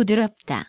부드럽다.